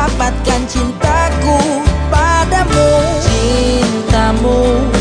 dapatkan cintaku padamu. Cintamu.